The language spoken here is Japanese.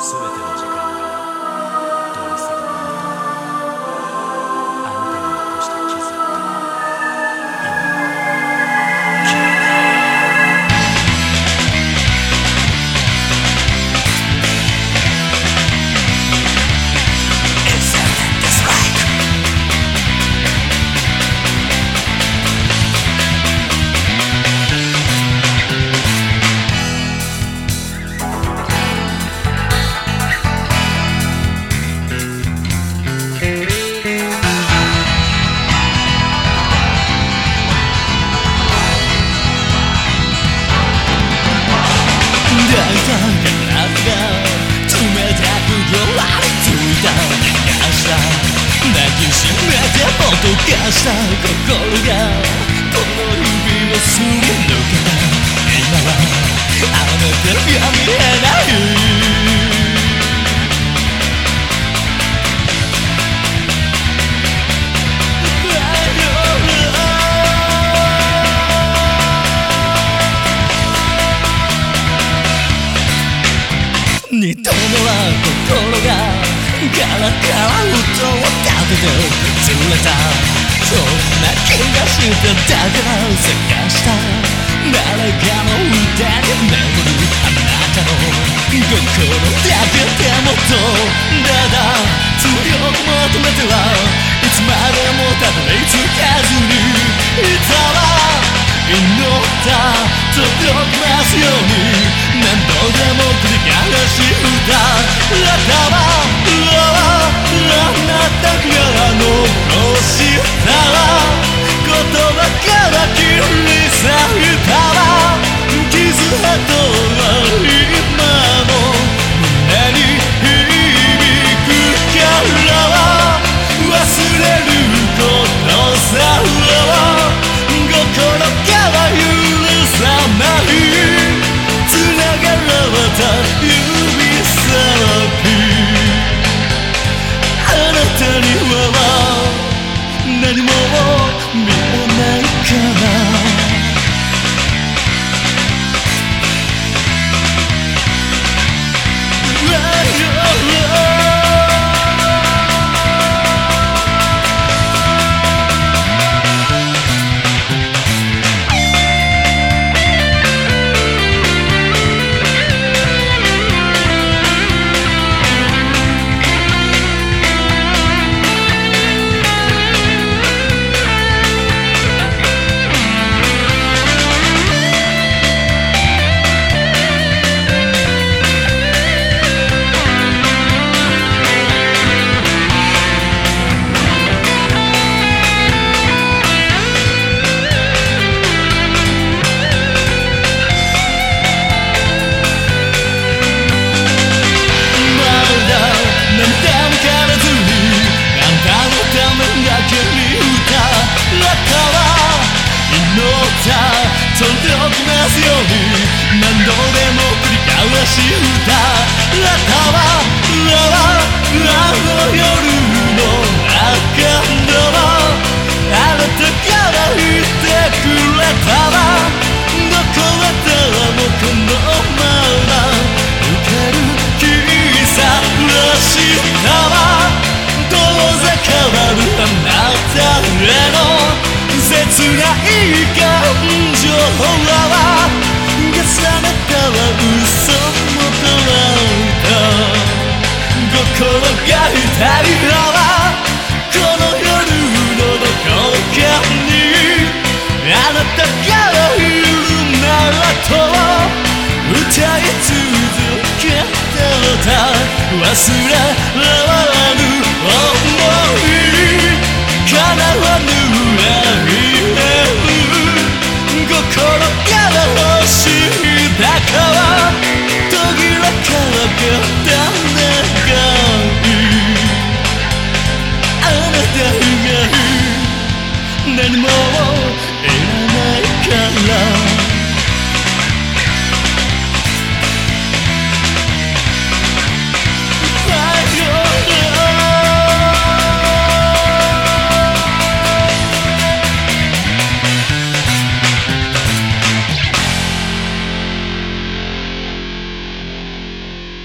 全てた心がこの指をすり抜けた今はあなたが見えない二度目は心がガラガラ音を立ててずれた。そんな気がしてだから探した誰かの歌に眠るあなたの心だけでもとただ強く求めてはいつまでもたどり着かずにいたら祈った届きますように何度でも繰り返し歌頭あきますように。何度でも繰り返し歌あなたはこのが痛いのはこの夜のどこかにあなたがいるならと歌い続けた。ら忘れられぬ想い。叶わぬ